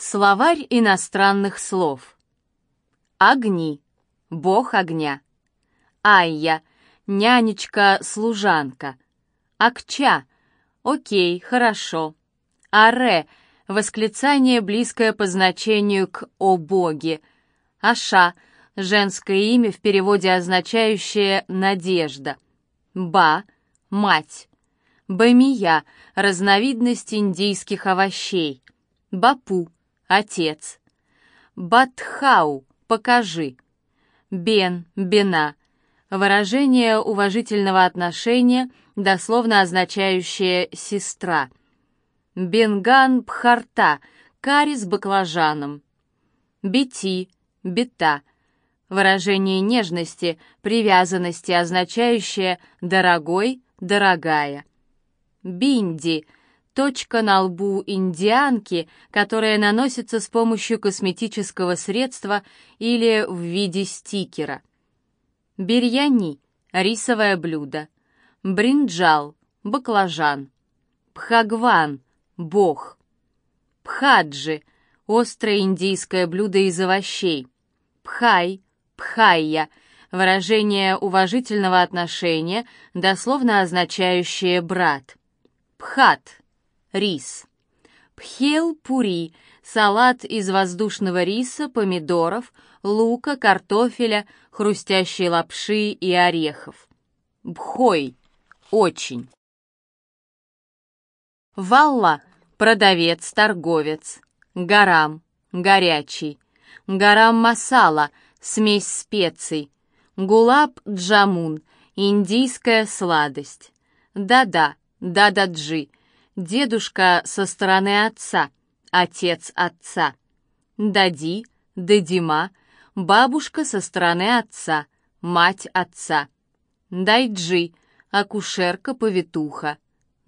Словарь иностранных слов. Огни. Бог огня. Айя. Нянечка-служанка. Акча. Окей, хорошо. Аре. Восклицание, близкое по значению к «О боге». Аша. Женское имя в переводе означающее «надежда». Ба. Мать. Бамия. Разновидность индийских овощей. Бапу отец. Батхау, покажи. Бен, бена, выражение уважительного отношения, дословно означающее «сестра». Бенган пхарта, карри с баклажаном. Бити, бита, выражение нежности, привязанности, означающее «дорогой», «дорогая». Бинди — точка на лбу индианки, которая наносится с помощью косметического средства или в виде стикера. Бирьяни – рисовое блюдо. Бринджал – баклажан. Пхагван – бог. Пхаджи – острое индийское блюдо из овощей. Пхай – пхайя – выражение уважительного отношения, дословно означающее «брат». Пхат рис. Пхел-пури – салат из воздушного риса, помидоров, лука, картофеля, хрустящей лапши и орехов. Бхой – очень. Валла – продавец, торговец. Гарам – горячий. Гарам-масала – смесь специй. Гулаб-джамун – индийская сладость. Да-да, дададжи дедушка со стороны отца, отец отца. Дади, дадима, бабушка со стороны отца, мать отца. Дайджи, акушерка-повитуха.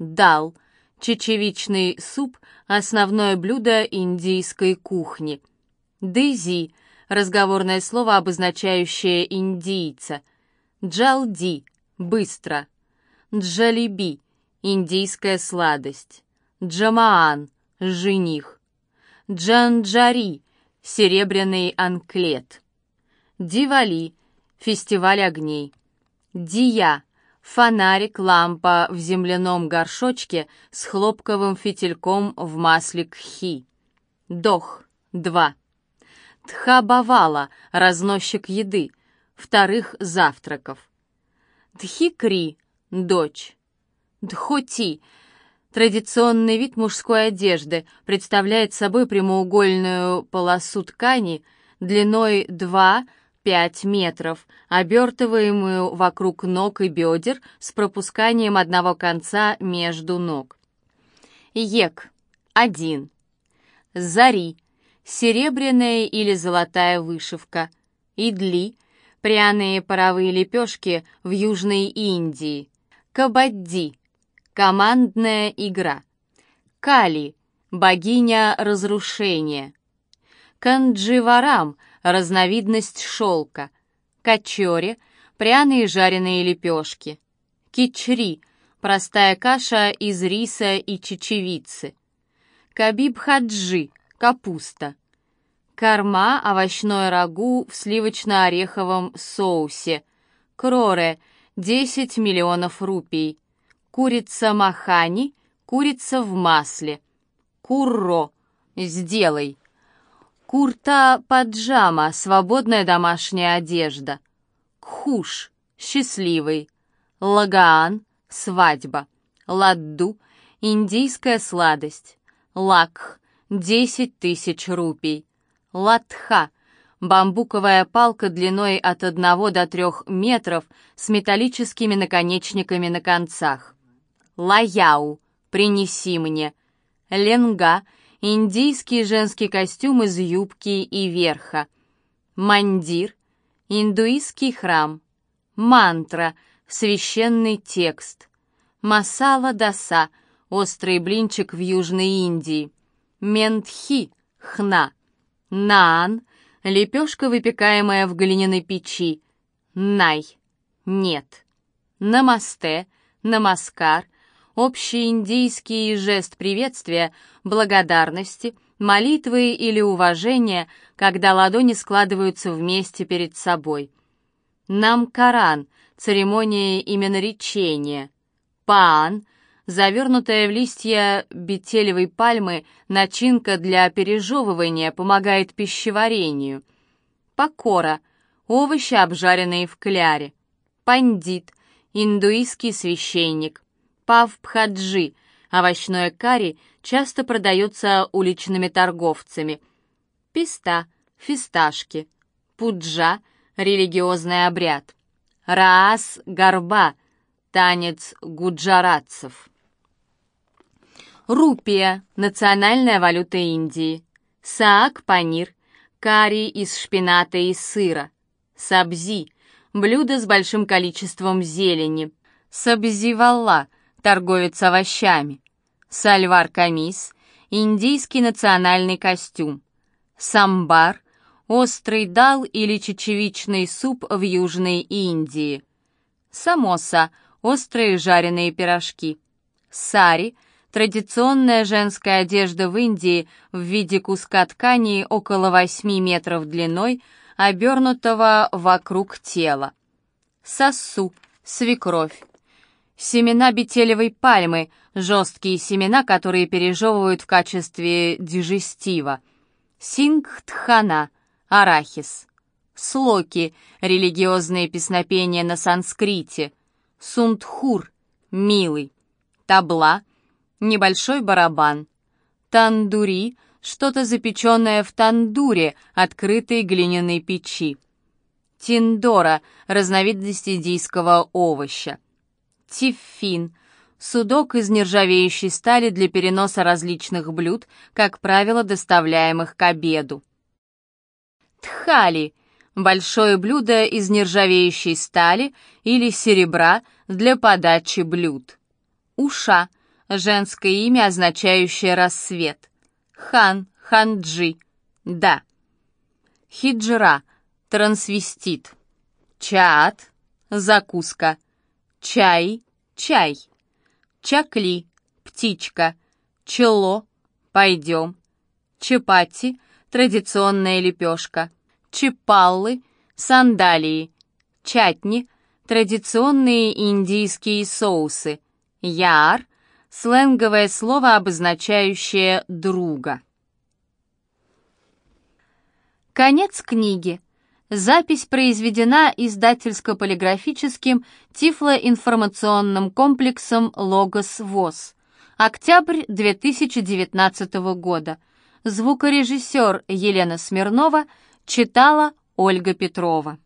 Дал, чечевичный суп, основное блюдо индийской кухни. Дэзи, разговорное слово, обозначающее индийца. Джалди, быстро. Джалиби, индийская сладость. Джамаан, жених. Джанджари, серебряный анклет. Дивали, фестиваль огней. Дия, фонарик, лампа в земляном горшочке с хлопковым фитильком в масле кхи. Дох, два. Тхабавала, разносчик еды, вторых завтраков. Дхикри, дочь. Дхоти — традиционный вид мужской одежды, представляет собой прямоугольную полосу ткани длиной 2-5 метров, обертываемую вокруг ног и бедер с пропусканием одного конца между ног. Ек — один. Зари — серебряная или золотая вышивка. Идли — пряные паровые лепешки в Южной Индии. Кабадди — Командная игра. Кали – богиня разрушения. Кандживарам – разновидность шелка. Качори – пряные жареные лепешки. Кичри – простая каша из риса и чечевицы. Кабиб-хаджи – капуста. Корма – овощное рагу в сливочно-ореховом соусе. Кроре – 10 миллионов рупий. Курица махани, курица в масле. Курро, сделай. Курта паджама, свободная домашняя одежда. Кхуш, счастливый. Лагаан, свадьба. Ладду, индийская сладость. Лакх, десять тысяч рупий. Латха, бамбуковая палка длиной от одного до трех метров с металлическими наконечниками на концах. Лаяу, принеси мне. Ленга, индийский женский костюм из юбки и верха. Мандир, индуистский храм. Мантра, священный текст. Масала даса, острый блинчик в Южной Индии. Ментхи, хна. Наан, лепешка, выпекаемая в глиняной печи. Най, нет. Намасте, намаскар — общий индийский жест приветствия, благодарности, молитвы или уважения, когда ладони складываются вместе перед собой. Нам Коран, церемония именоречения. Паан, завернутая в листья бетелевой пальмы, начинка для пережевывания, помогает пищеварению. Покора, овощи, обжаренные в кляре. Пандит, индуистский священник. Павбхаджи, овощное карри, часто продается уличными торговцами. Писта, фисташки. Пуджа, религиозный обряд. Раас, горба, танец гуджаратцев. Рупия – национальная валюта Индии. Саак – панир, карри из шпината и сыра. Сабзи – блюдо с большим количеством зелени. Сабзи-валла – торговец овощами. Сальвар-камис – индийский национальный костюм. Самбар – острый дал или чечевичный суп в Южной Индии. Самоса – острые жареные пирожки. Сари – Традиционная женская одежда в Индии в виде куска ткани около 8 метров длиной, обернутого вокруг тела. Сассу, свекровь. Семена бетелевой пальмы, жесткие семена, которые пережевывают в качестве дижестива. Сингтхана, арахис. Слоки, религиозные песнопения на санскрите. Сундхур, милый. Табла, небольшой барабан. Тандури — что-то запеченное в тандуре, открытой глиняной печи. Тиндора — разновидность индийского овоща. Тиффин — судок из нержавеющей стали для переноса различных блюд, как правило, доставляемых к обеду. Тхали — большое блюдо из нержавеющей стали или серебра для подачи блюд. Уша — женское имя, означающее рассвет. Хан, ханджи, да. Хиджра, трансвестит. Чаат, закуска. Чай, чай. Чакли, птичка. Чело, пойдем. Чапати, традиционная лепешка. Чипаллы, сандалии. Чатни, традиционные индийские соусы. Яр, сленговое слово, обозначающее «друга». Конец книги. Запись произведена издательско-полиграфическим тифлоинформационным комплексом «Логос ВОЗ». Октябрь 2019 года. Звукорежиссер Елена Смирнова читала Ольга Петрова.